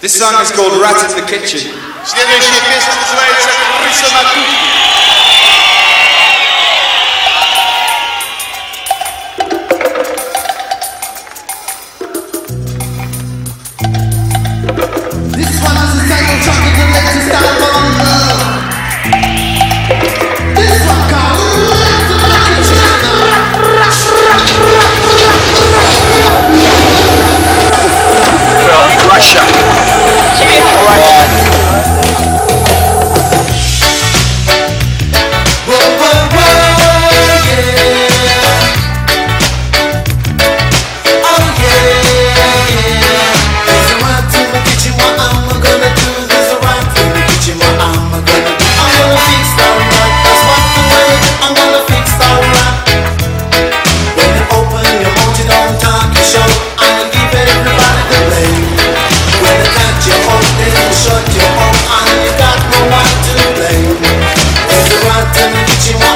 This song is called Rat in the Kitchen. shot.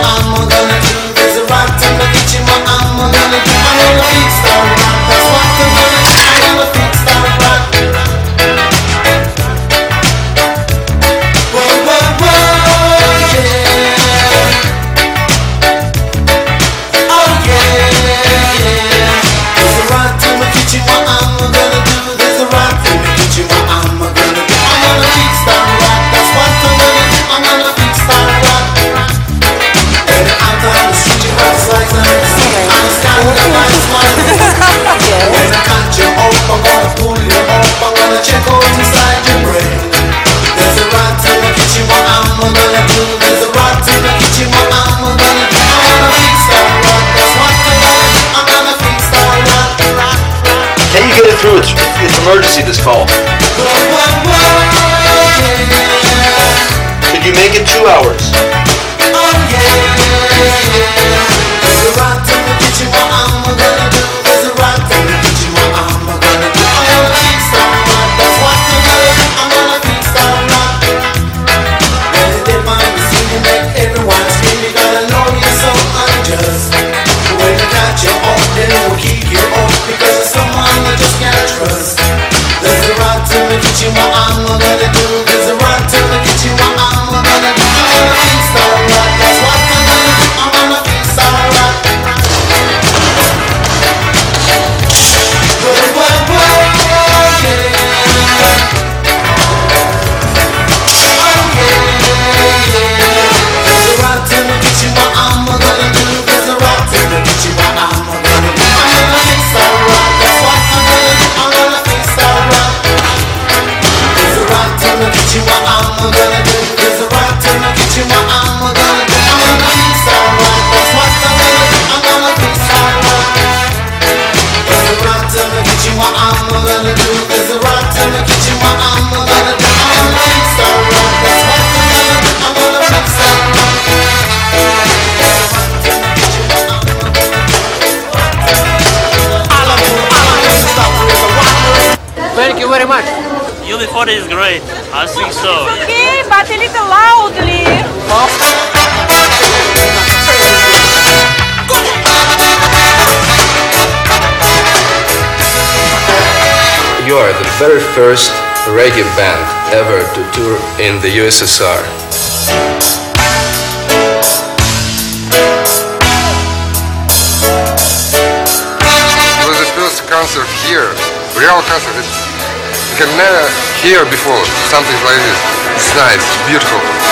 amor. see this fall. Could you make it two hours? Oh, yeah. Uniform is great. I think so. It's okay, but a little loudly. You are the very first reggae band ever to tour in the USSR. It was the first concert here, real concert can never hear before something like this. It's nice, beautiful.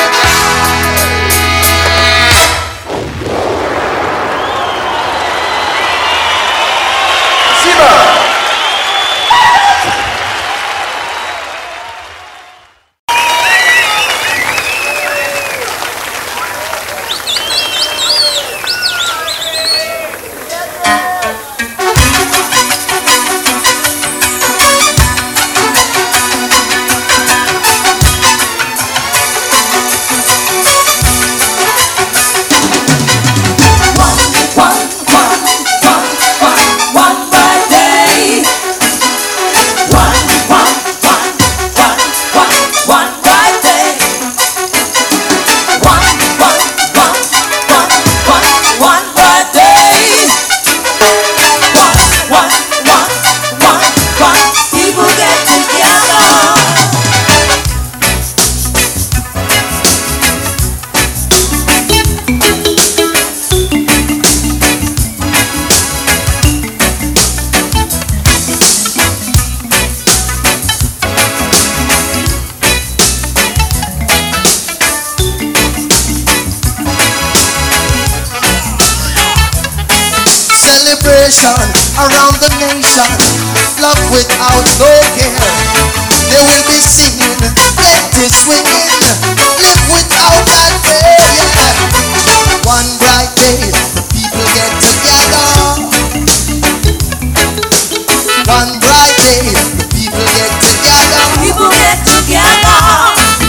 day the people get together. People get together.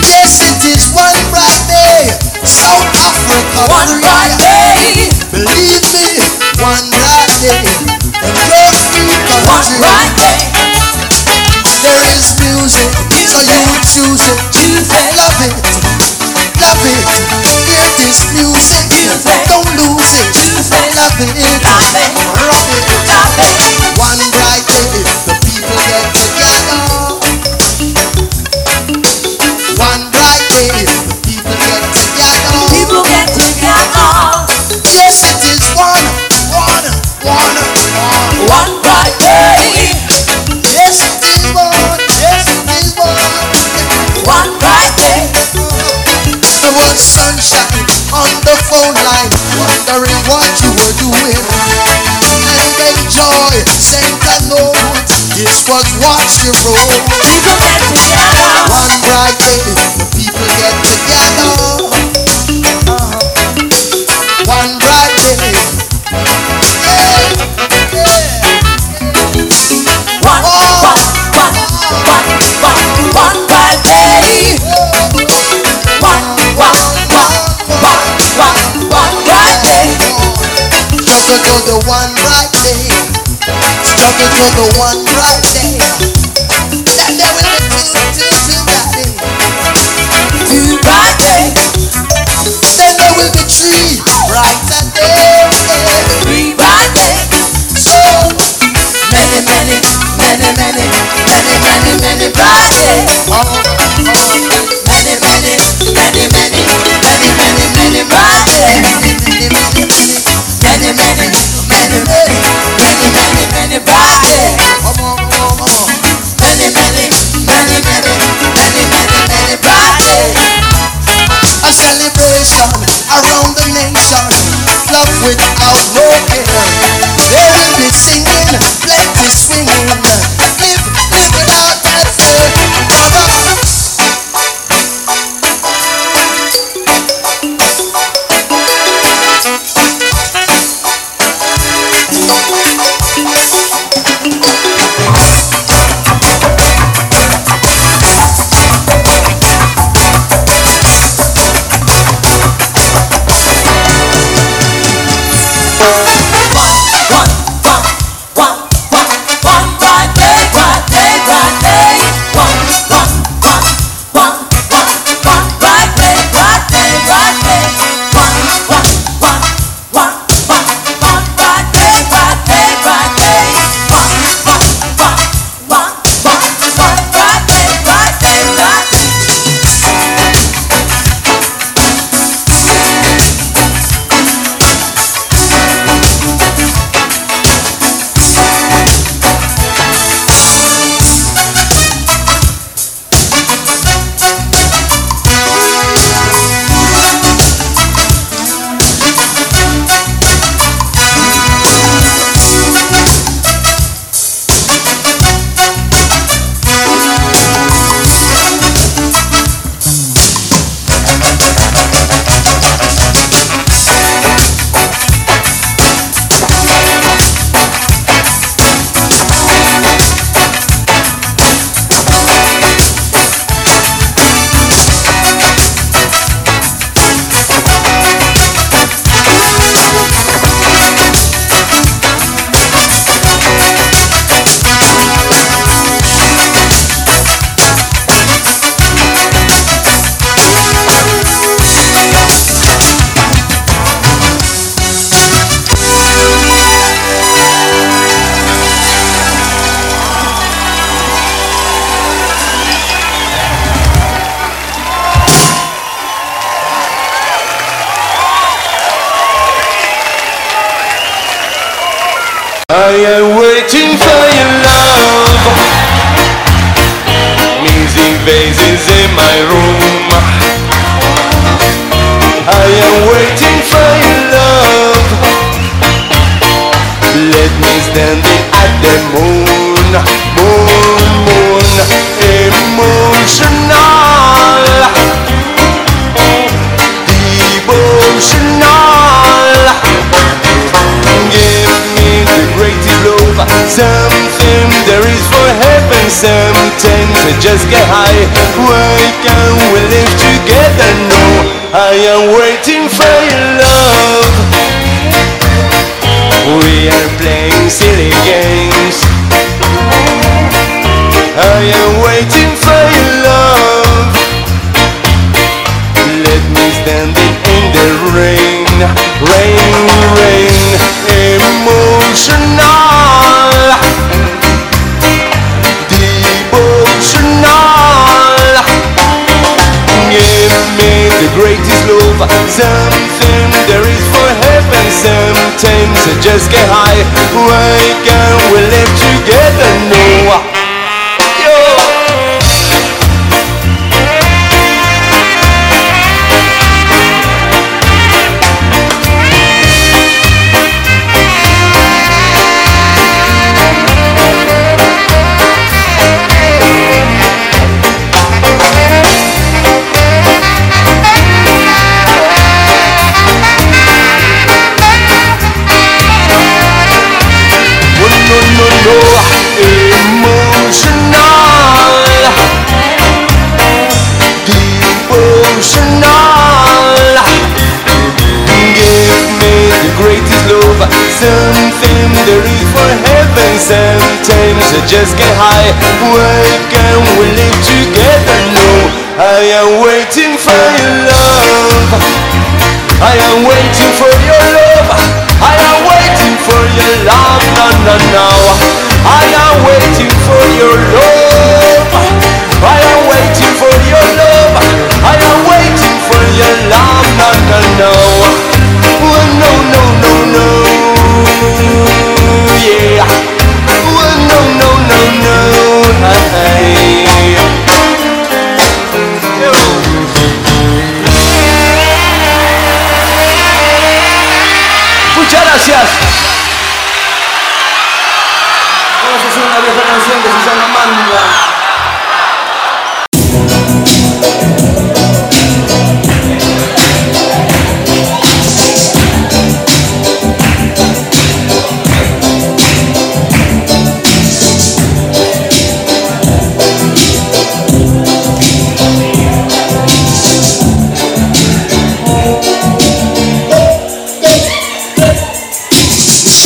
Yes, it is one Pride Day. South Africa. One bright day. Believe me, one bright day. And your speaker one bright day. There is music, music, so you choose it. Choose it. Love it love it. hear this music. Music. Don't lose it. Music. Love it. Love it. Rock it. Love it. One bright day, the people get it. shopping on the phone line, wondering what you were doing. And a joy sent a note. This was what's the road. One bright day, Struggle for the one right day. Struggle for the one right with just get high. Where can we live together No, I am waiting for your love. I am waiting for your love. I am waiting for your love, Na na no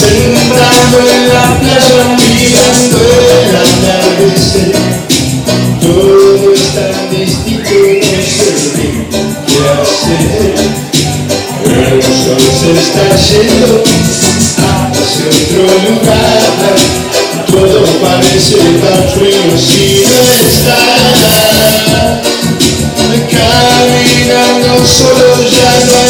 Sembrando en la playa mirando el atardecer Todo es tan distinto y no sé qué hacer El sol se está yendo hacia otro lugar Todo parece tan frío si no está Caminando solo ya no hay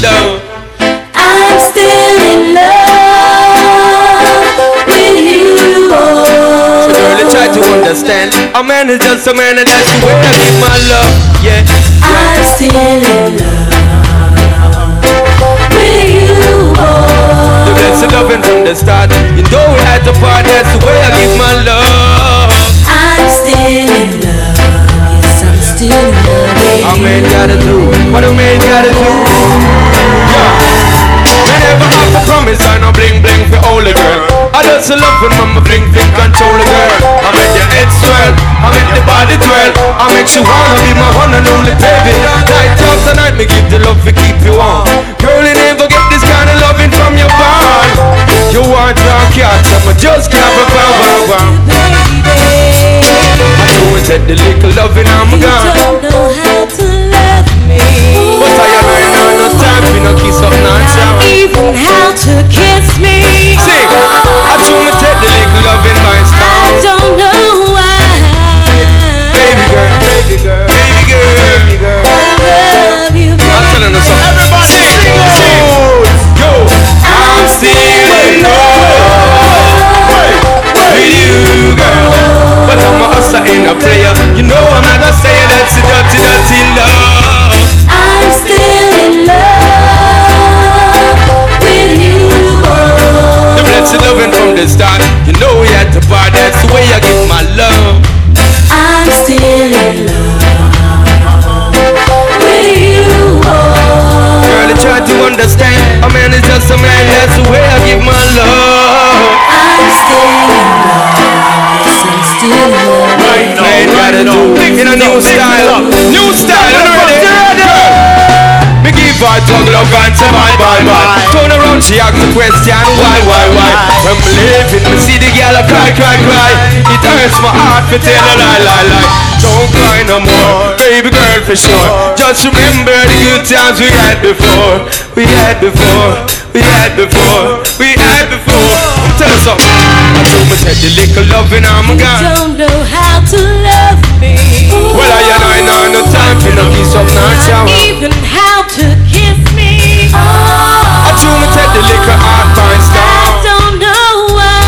Dirty. I'm still in love with you, boy. Girl, you try to understand. A man is just a man, and that's the way I give my love. Yeah. I'm still in love with you, boy. The blessed loving from the start. You know we had to part. That's the way I give my love. I'm still in love. Yes, I'm still in love. A man gotta do what a man gotta do. Promise I no bling bling for all the girl. I just love when mama bling bling control the girl. I make your head swell, I make the body twirl. I make you wanna be my one and only baby. Night after night, me give the love to keep you on. Girl, you never get this kind of loving from your bond. You want your cat, so I just be wow wow wow. Baby, I know it said the little loving I'm you gone. don't know how no time for no kiss up. Even how to kiss me. Sing. I told me take the little love in my I don't know why. Baby girl, baby girl, baby girl, baby girl. I love you, I'm telling her something. Everybody sing, sing. Yo, I'm still in love with you, girl. But I'm a hustler, a player. You know I'm not gonna say that's a dirty, dirty love. Loving from the start. You know we had to part. That's the way I give my love. I'm still in love with you, boy. Girl, I try to understand. A man is just a man. That's the way I give my love. I'm still in love. Yes, I'm still in love. Right man gotta do in a new style. New style, you ready? Girl, Her tongue love and say bye bye bye. Turn around, she ask the question why why why. When me leaving, me see the girl a cry cry cry. It hurts my heart to tell her lie lie lie. Don't cry no more, baby girl for sure. Just remember the good times we had before. We had before. We had before. We had before. Tell us something. I told me said the little loving I'm gone. Don't know how to love me. Well, I and I know no time for no kiss up, no shower. Even the liquor out, fine I star. don't know why.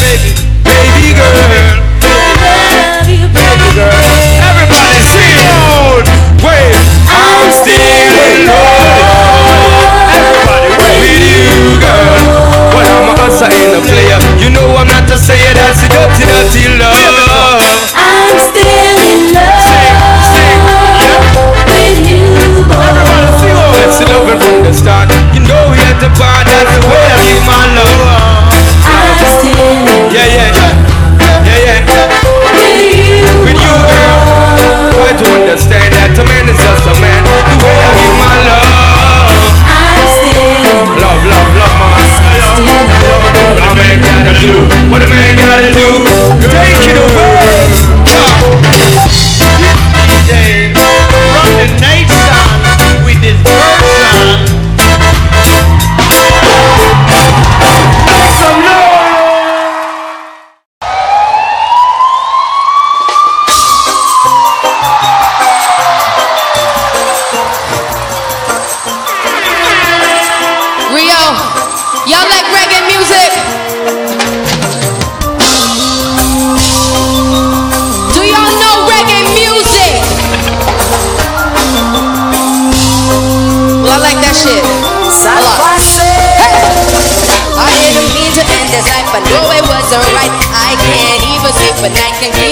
Baby, baby girl, I love you, baby girl. Everybody sing out. Wait, I'm still in love. Everybody with you, girl. I'm a hustler, ain't a player. You know I'm not a sayer. That's a dirty, dirty love. The start. You know we had to part. That's the way I give my love. Yeah, yeah, yeah, yeah, with you, girl, try to understand that a man is just a man. The way I my love, love, love, love, mama. What a man gotta do, what a man gotta do. Take it away. Sleep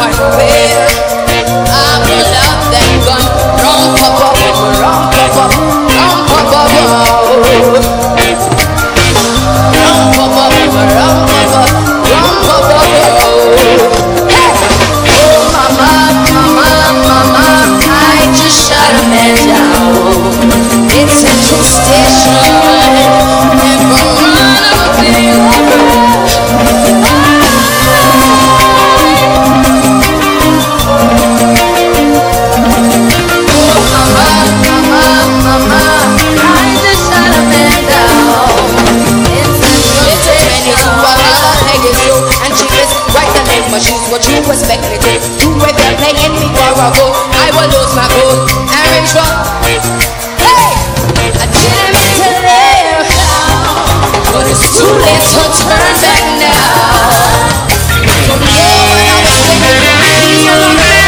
my faith. shoes what you expect me. To You were there playing me for a go I will lose my goal. I'm Hey! I didn't to live now, But it's too late to turn back now. From You know what I was thinking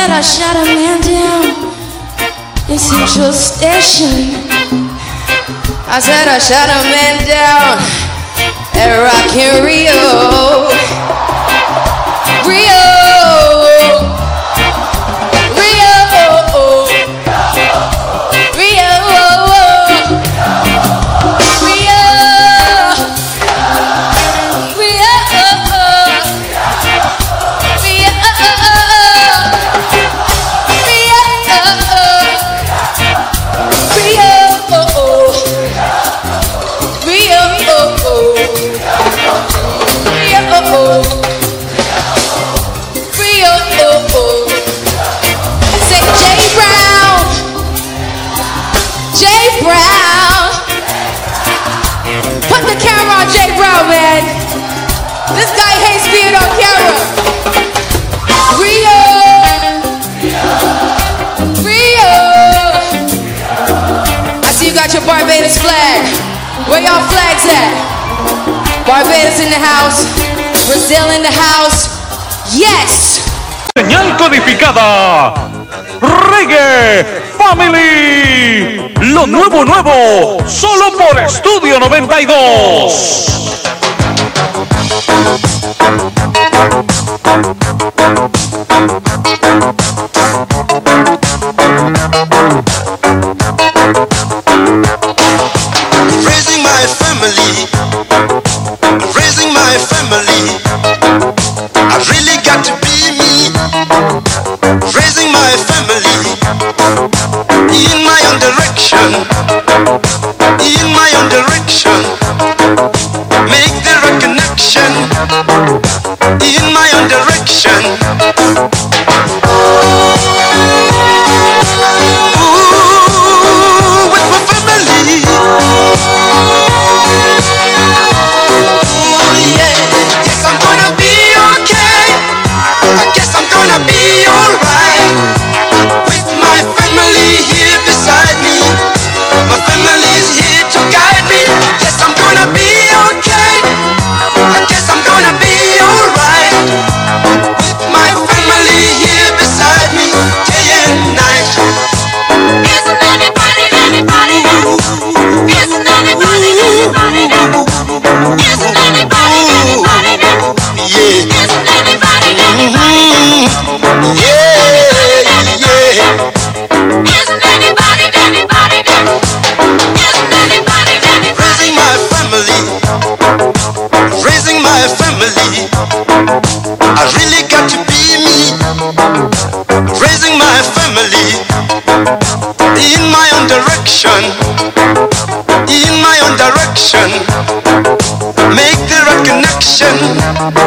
said I shot a man down in Central Station. I said I shot a man down at Rock in Rio. Barbados flag. Where y'all flags at? Barbados in the house. Brazil in the house. Yes. Señal codificada. Reggae Family. Lo nuevo nuevo. Solo por Estudio 92. Revolution.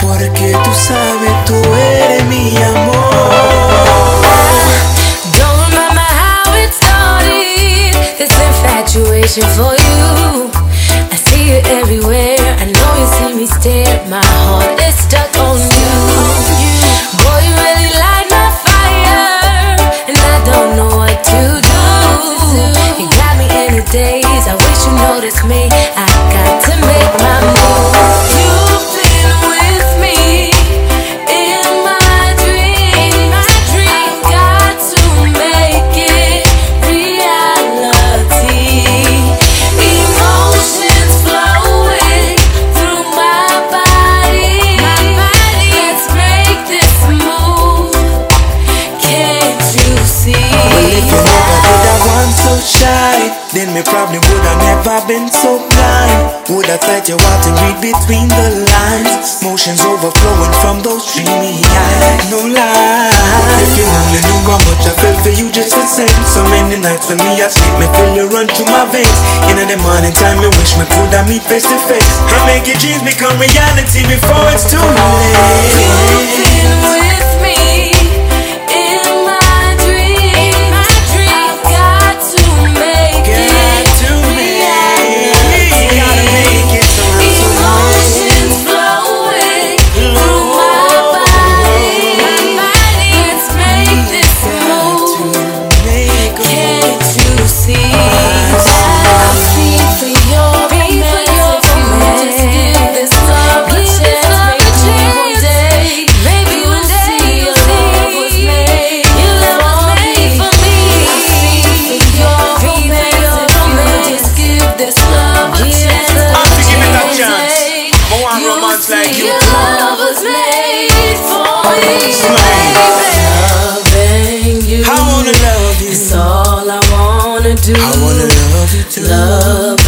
porque tú sabes, tú eres mi amor. Don't remember how it started, this infatuation for you. I see you everywhere, I know you see me stare, my heart is stuck. inside your heart and read between the lines. Motions overflowing from those dreamy eyes. No lie. If you only knew how much I felt for you just the same. So many nights when me I sleep, me feel you run through my veins. In the morning time, me wish me could I meet face to face. I make your dreams become reality before it's too late. Do. I wanna love you too. Loving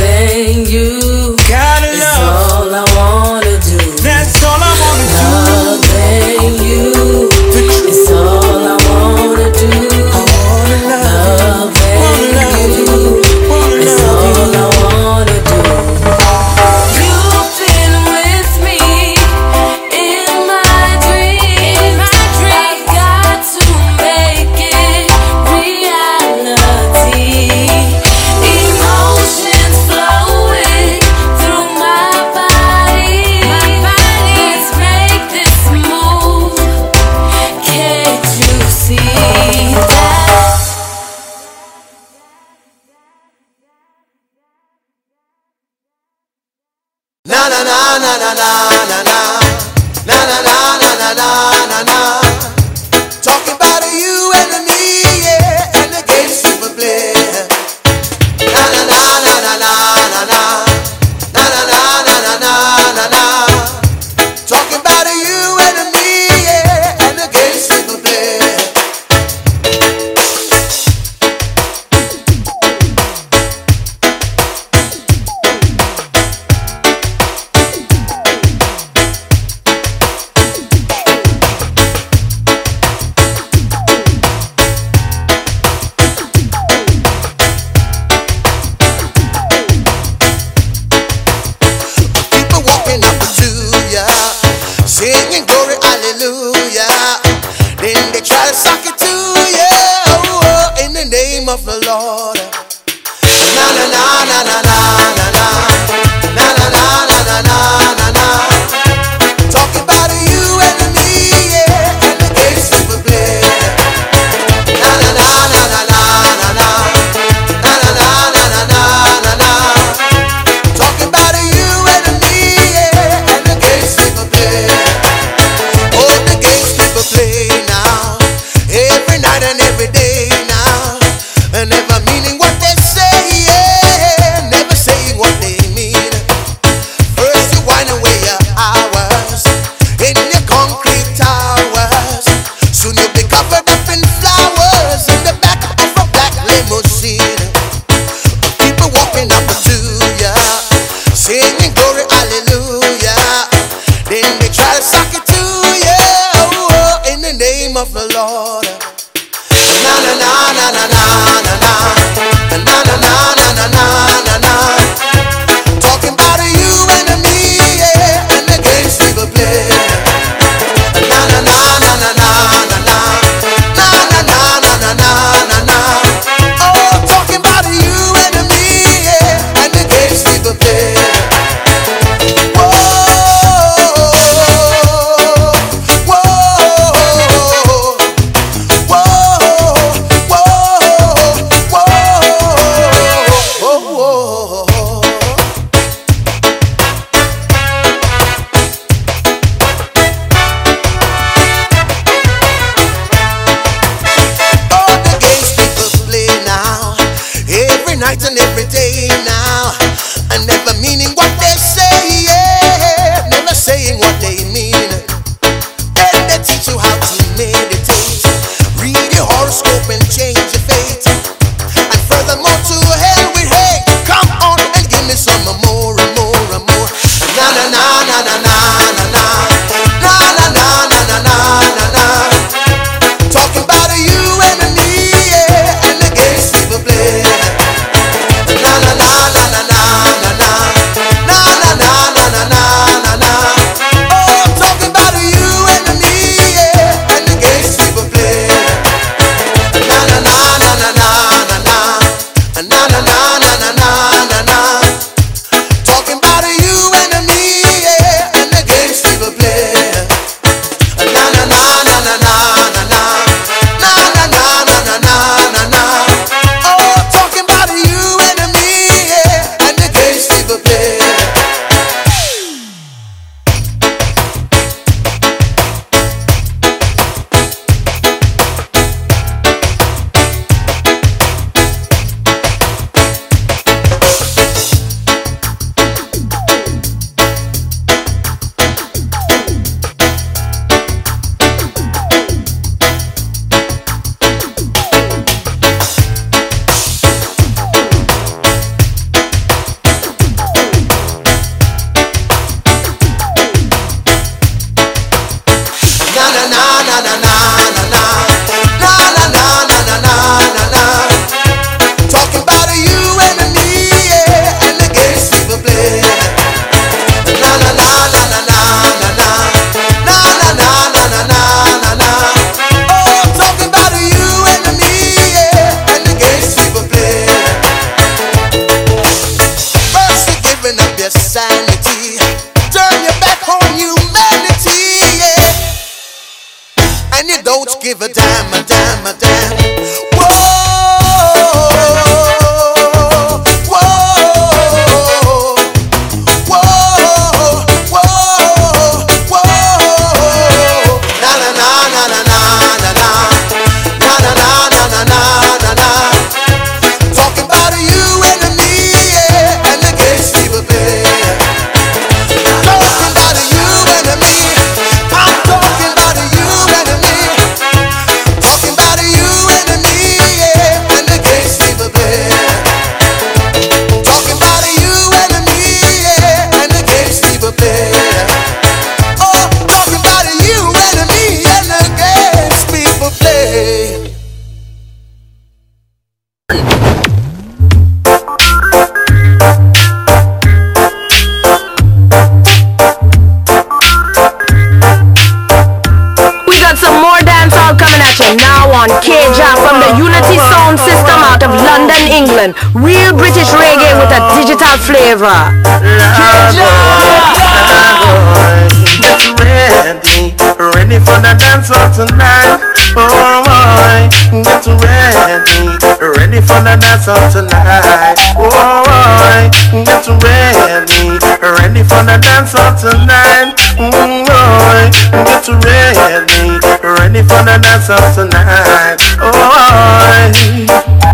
of tonight. Oh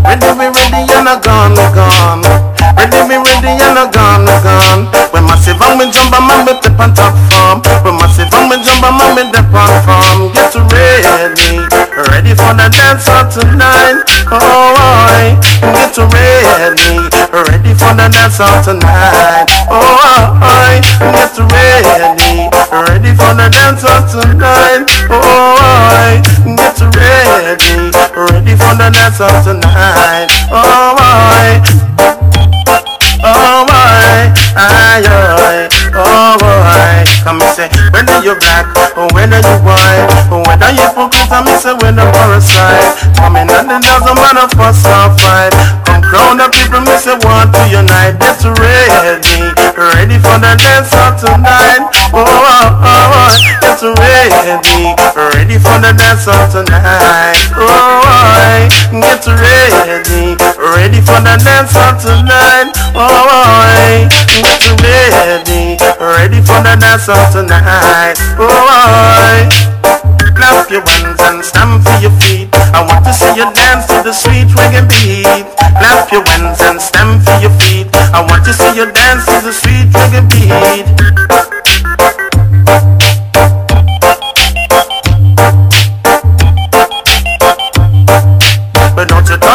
ready, we ready, and a gone, gone. Ready, me ready, and a gone, gone. When massive and me jump, I'm on tip on top form. When massive and me jump, I'm on me dip on form. Get ready, ready for the dance of tonight. Oh get ready, ready for the dance of tonight. Oh get ready, ready for the dance tonight. Oh boy, get ready, ready for the dance of tonight. Oh boy. Oh boy, aye, aye, oh boy. Come and say, whether you black or whether you white, or whether you focus on me, say whether for a side. Coming and it doesn't matter for some fight. Come crown the people, me say want to unite. Get ready, ready for the dance of tonight. Oh, oh oh oh. oh, oh, oh. get ready, ready for the dance of tonight. Oh, get ready, ready for the dance of tonight. Oh, get ready, ready for the dance of tonight. Oh. Clap your hands and stamp for your feet. I want to see you dance to the sweet reggae beat. Clap your hands and stamp for your feet. I want to see you dance to the sweet reggae beat.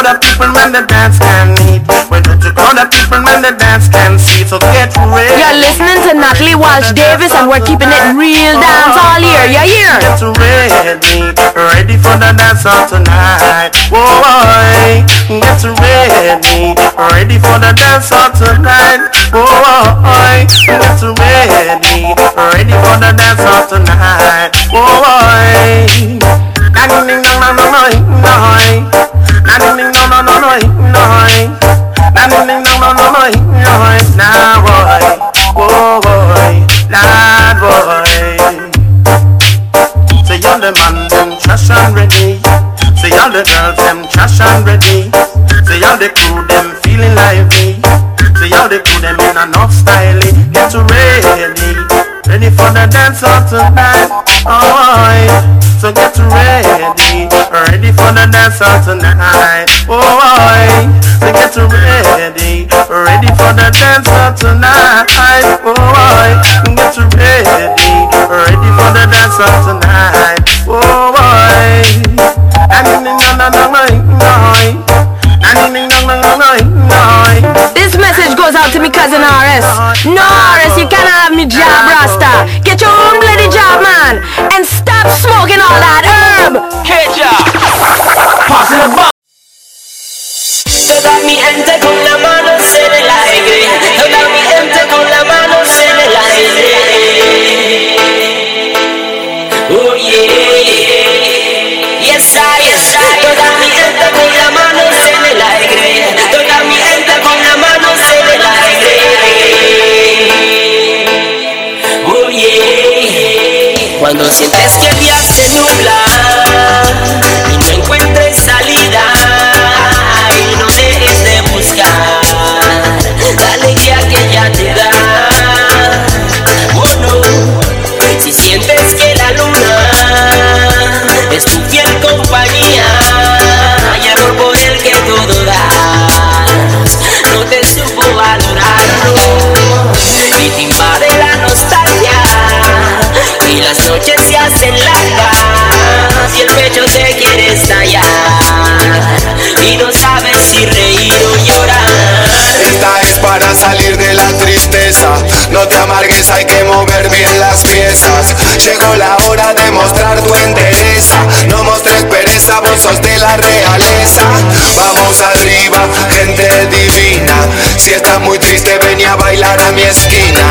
Don't you know that people when the dance can eat? But don't you know that people when the dance can see? So get ready. You're listening to Natalie Walsh Davis and we're keeping it real dance all year. You hear? Get ready, ready for the dance of tonight. Boy, get ready, ready for the dance of tonight. Boy, get ready, ready for the dance of tonight. Boy. Ding ding. Ding ding dong dong dong dong dong. Ding ding dong dong dong dong dong. Now boy, whoa boy, lad boy. Say all the man them trash and ready. Say all the girls them trash and ready. Say all the crew them feeling lively. Say all the crew them in enough style. Get ready, ready for the dance of tonight. Alright, so get ready, ready for the dance of tonight. Boy, so get ready, ready for the dance of tonight. Boy, get ready, ready for the dance of tonight. Boy, no no no no cousin RS. No RS, you cannot have me job rasta. Get your own bloody job, man, and stop smoking all that herb. Pass it about. Toda mi gente con las manos en yeah. Las noches se hacen largas y el pecho te quiere estallar. Y no sabes si reír o llorar. Esta es para salir de la tristeza. No te amargues, hay que mover bien las piezas. Llegó la hora de mostrar tu entereza. No mostres pereza, vos sos de la realeza. Vamos arriba, gente divina. Si estás muy triste, ven a bailar a mi esquina.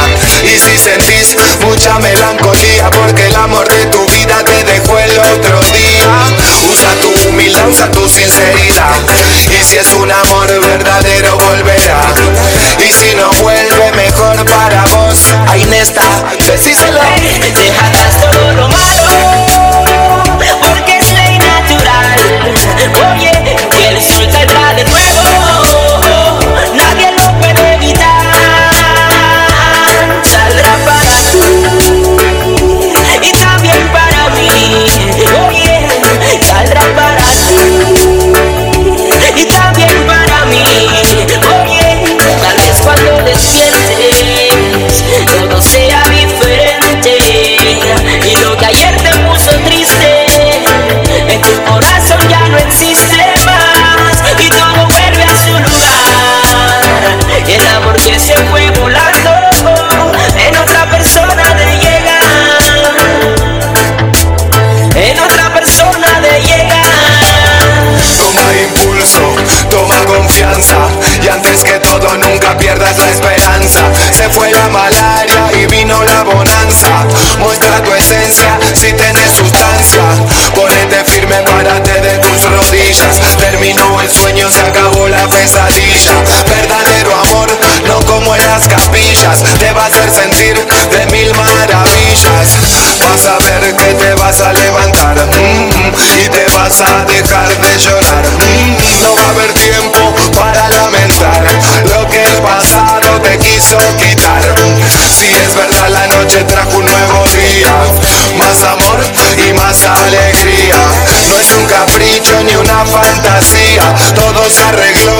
Y si sentís mucha melancolía Porque el amor de tu vida te dejó el otro día Usa tu humildad, usa tu sinceridad. Y si es un amor verdadero, volverá. Y si no vuelve, mejor para vos. Ahí está, decíselo. Deja atrás todo lo malo, si tienes sustancia Ponete firme, párate de tus rodillas. Terminó el sueño, se acabó la pesadilla. Verdadero amor, no como en las capillas. Te va a hacer sentir de mil maravillas. Vas a ver que te vas a levantar mm, Y te vas a dejar de llorar alegría. No es un capricho ni una fantasía. Todo se arregló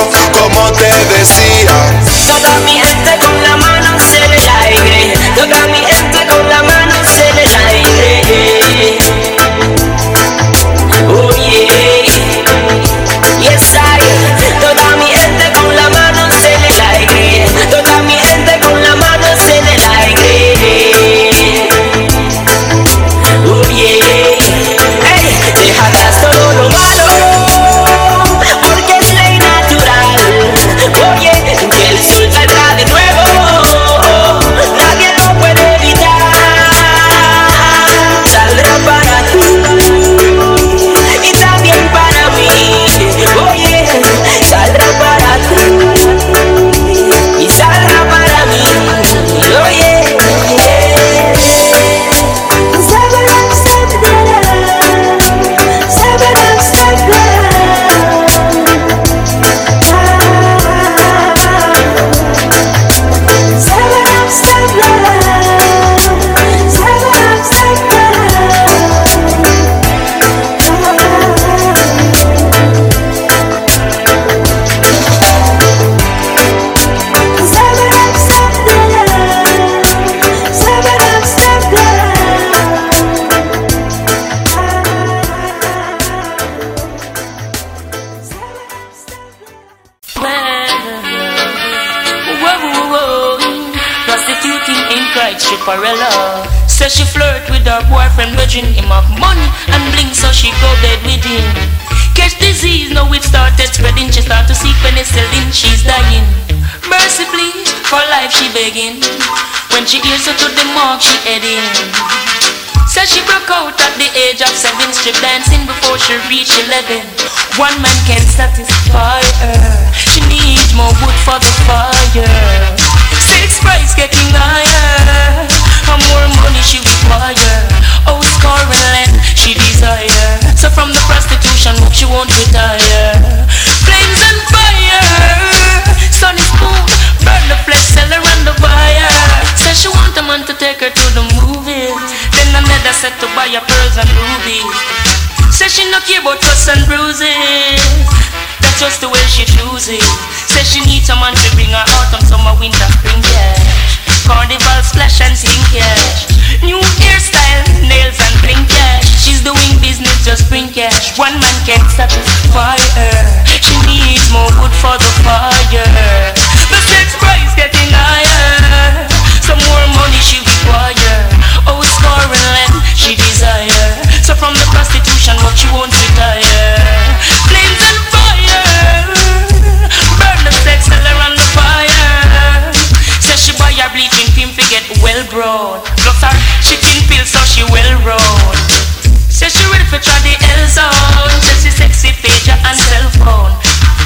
with her boyfriend, virgin him of money and bling, so she go dead with him. Catch disease, now it started spreading. She start to seek penicillin, she's dying. Mercy, please, for life she begging. When she hears her to the mark, she heading. Says she broke out at the age of seven, strip dancing before she reached eleven. One man can't satisfy her. She needs more wood for the fire. Six price getting higher. And more money she require. Oh, scoring land she desire. So from the prostitution work she won't retire. Flames and fire. Sun is cool. Burn the flesh, sell her and the buyer. Says she want a man to take her to the movies. Then another set to buy her pearls and rubies. Says she no care about cuts and bruises. That's just the way she chooses. Says she needs a man to bring her autumn, summer, winter, spring cash. Carnival splash and sing cash. New hairstyle, nails and bling cash. She's doing business, just bring cash. One man can't satisfy her. She needs more wood for the fire. The sex price getting higher. Some more money she require. Oh, scoring land she desire. So from the prostitution what she won't retire. fi try the L zone. Just a sexy pager and cell phone.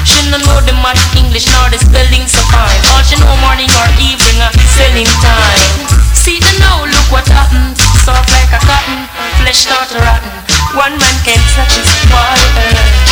She don't know the much English nor the spelling so fine. All she know morning or evening or selling time. See the now, look what happened. Soft like a cotton, flesh not rotten. One man can't touch his wild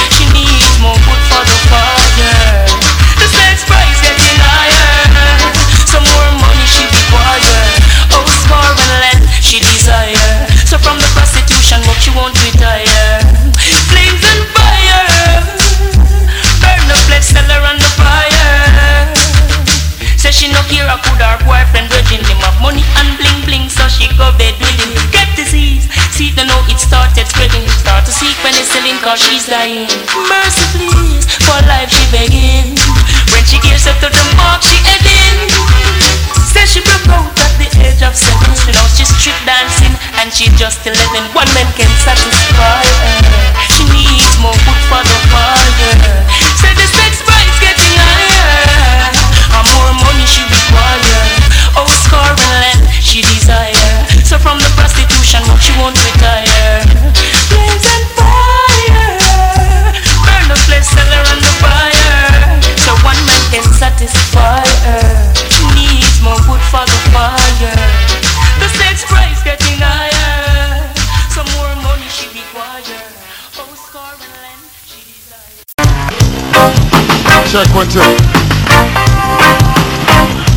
Check one, two.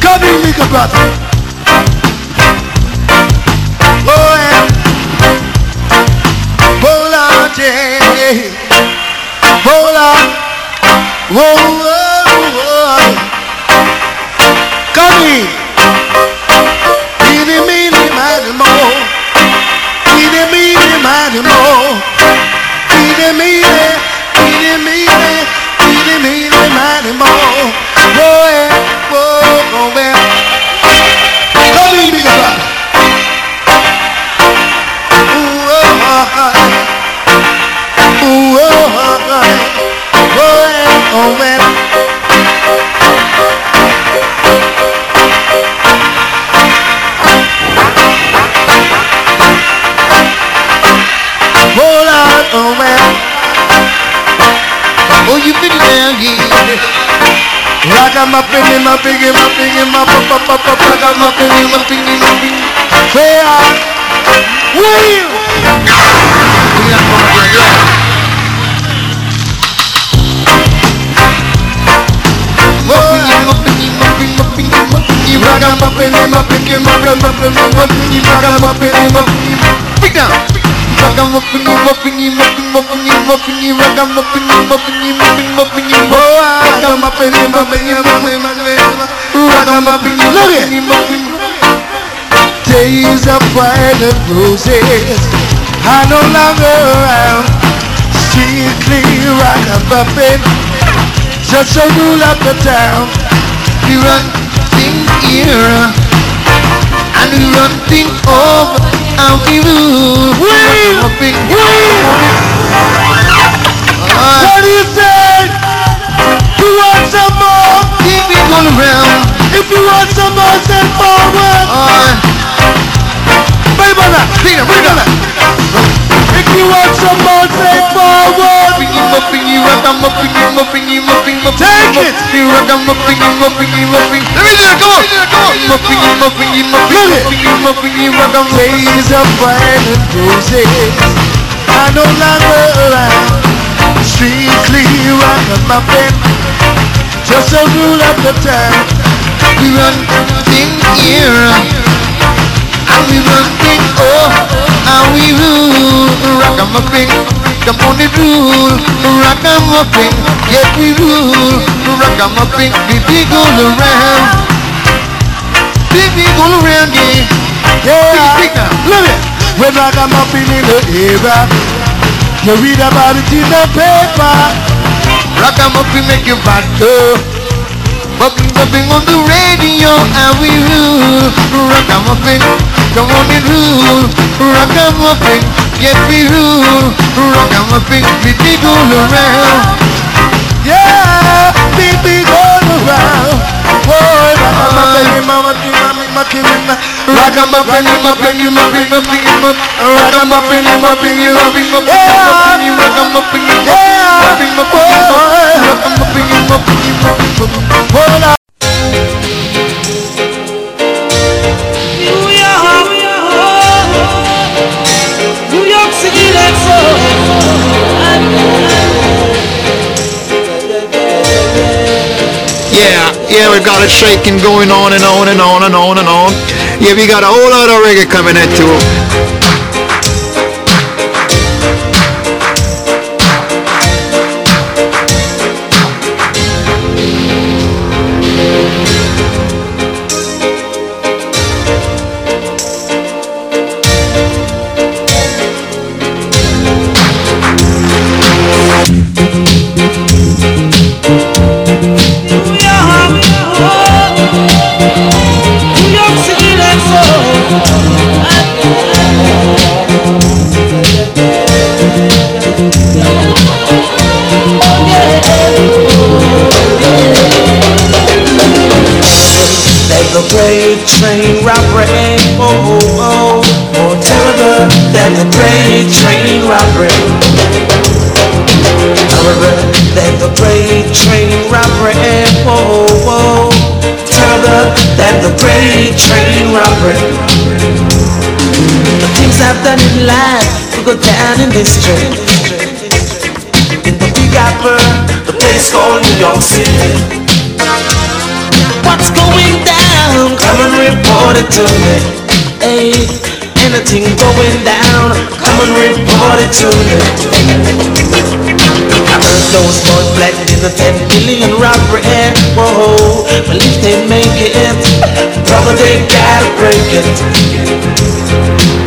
Come in, Mika brother. Rock em up in him, up in him, up in him, up, up, up, up, up, rock em up in him, up in in him. Where are Will? Rock em up in him, up in him, up in him, up in him, up in him, rock em up in him, up in him. Big down. Rock em up in him, up in him, up in Days of and roses are no longer around. Strictly rock up in, just to rule up the town. We run things here and we run things over and we rule. Wheel, wheel. What do you say? Keep it going around. If you want some more, step forward. Bring it back. Bring it, bring it back. If you want some more, step forward. Bring him up, bring him up, I'm up, bring him up, bring him up, bring him up. Take it. Bring him up, I'm up, bring him up, bring him up, bring Let me do it, come on. Come on. Bring him up, bring him up, bring him up, bring him up, bring him up. Days of wine and roses are no longer around. Strictly rock my pen, just to rule up the town. We run things here, and we run things oh, and we rule. Rock my pen, come on the rule. Rock my pen, yes we rule. Rock my pen, baby go around. Baby go around, yeah. Yeah, look it. When rock my pen in the era. You read about it in the paper. Rock 'em up and make you bad too. Bumping, bumping on the radio and we rule. Rock 'em up come on and rule. Rock 'em up and yes we rule. Rock 'em up and baby go around. Yeah, baby go around. Whoa, up mama, mama, mama, Rock him up him up and him up and him up. Rock and him up him up him up. Rock 'em up and him up and him up him up. Rock him up and him Yeah, we've got it shaking going on and on and on and on and on. Yeah, we got a whole lot of reggae coming in too. train robbery. Oh, oh, oh. More terrible than the great train robbery. Terrible than the great train robbery. Oh, oh, oh. Terrible than the great train robbery. The things I've done in life will go down in history. In the Big Apple, the place called New York City. What's going down? Come and report it to me. Hey, anything going down? Come and report it to me. I heard those boys planning in the 10 million robbery. Whoa, if they make it, brother, they gotta break it.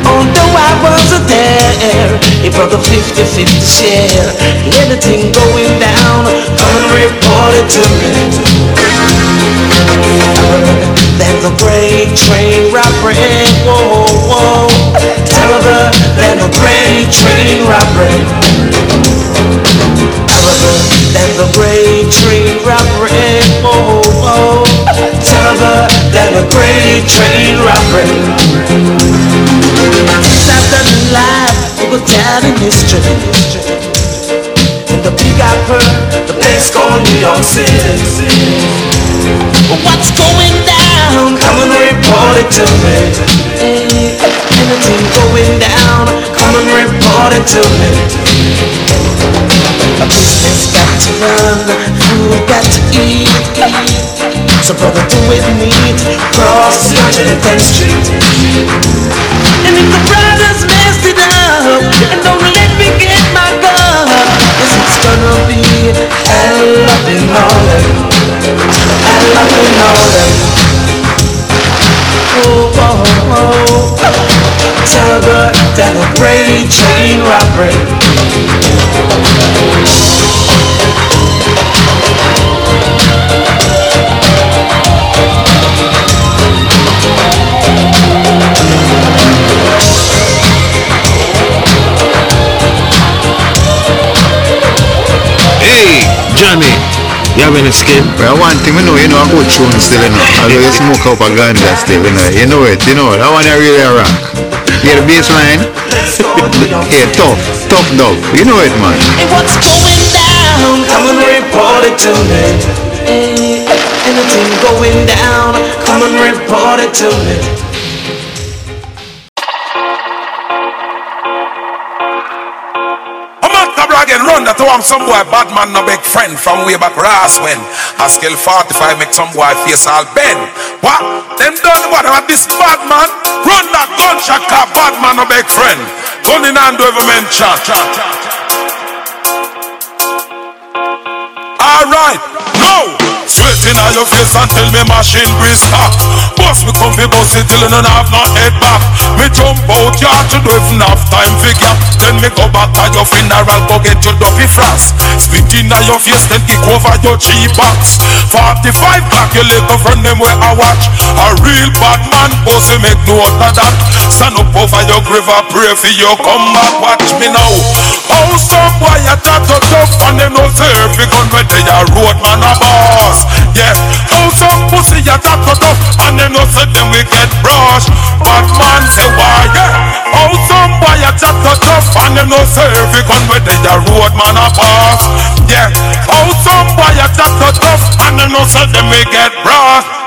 Although I wasn't there, it brought a 50-50 share. Anything going down, come and report it to me. Then the great train robbery, whoa, whoa. Terrible than the great train robbery. Terrible than the great train robbery, whoa, whoa. Terrible than the great train robbery. Things I've done life go down in history. In the Big Apple, the place called New York City. What's going down? Come and report it to me. Anything going down? Come and report it to me. A business got to run, food got to eat. So brother, do it neat. Cross 110th Street. And if the brothers messed it up, and don't let me get my gun, 'cause it's gonna be hell up in all great train robbery. Hey, Johnny. You have any skin? Well, one thing we know, you know, I go tune still, you know. Although you smoke up a ganja still, you know. You know it, you know it. That one I really rock. You hear the bass line? yeah, tough, tough dog. You know it, man. Hey, what's going down? Come and report it to me. Anything going down? Come and report it to me. That I'm some boy bad man no big friend from way back last when I skill 45 make some boy face all bend. What? Them done what about this bad man? Run that gunshot car bad man no big friend. Gun in hand over mention. Alright, no! On your face until me machine breeze stop. Boss me come fi boss it till you don't have no head back. Me jump out yard to do even have time figure. Then me go back to your funeral go get your duffy flask. Spit in your face then kick over your cheap box. 45 clock your little friend them where I watch. A real bad man boss we make note of that. Stand up over your grave I pray for you come back watch me now. Oh some boy a chat to tough and them no every gun where they a road man a boss. Yeah, how some pussy a chat to tough and them no say them we get brush. Bad man say why yeah. How some boy a chat to tough and them no say every gun where they a road man a boss. Yeah, how some boy a chat to tough and them no say them we get brush.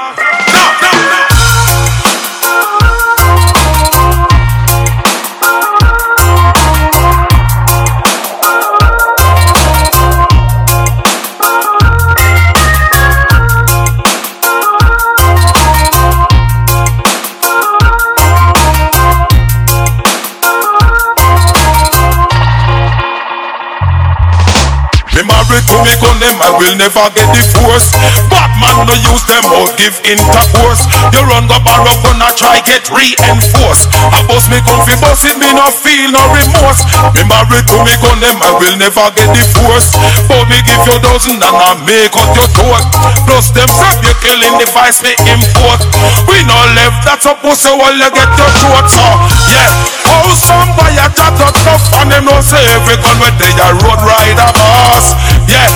Married to me gun I will never get divorced. Bad man no use them or give intercourse. You run go borrow I try get reinforced. I bust me gun fi bust it, me no feel no remorse. Me married to me gun them, I will never get divorced. But me give you dozen and I make out your throat. Plus them stop you killing device me import. We no left, that's oh, a pussy while you get your throat so yeah. How some boy a chat up tough and them no say every gun where they a road rider boss. Yeah,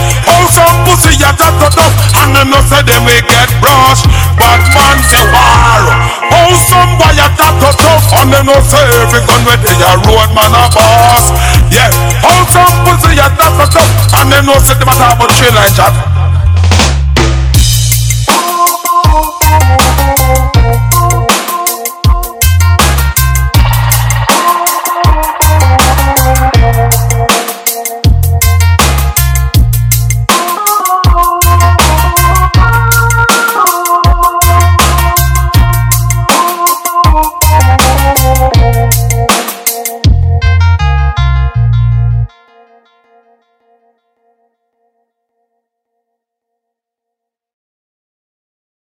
some pussy a dust to dust And them no say them we get brushed. But man say war. Oh some boy a dust to dust And them no say every gun where they a ruined man a boss. Yeah. Oh some pussy a dust to dust And them no say them a talk about tree like that.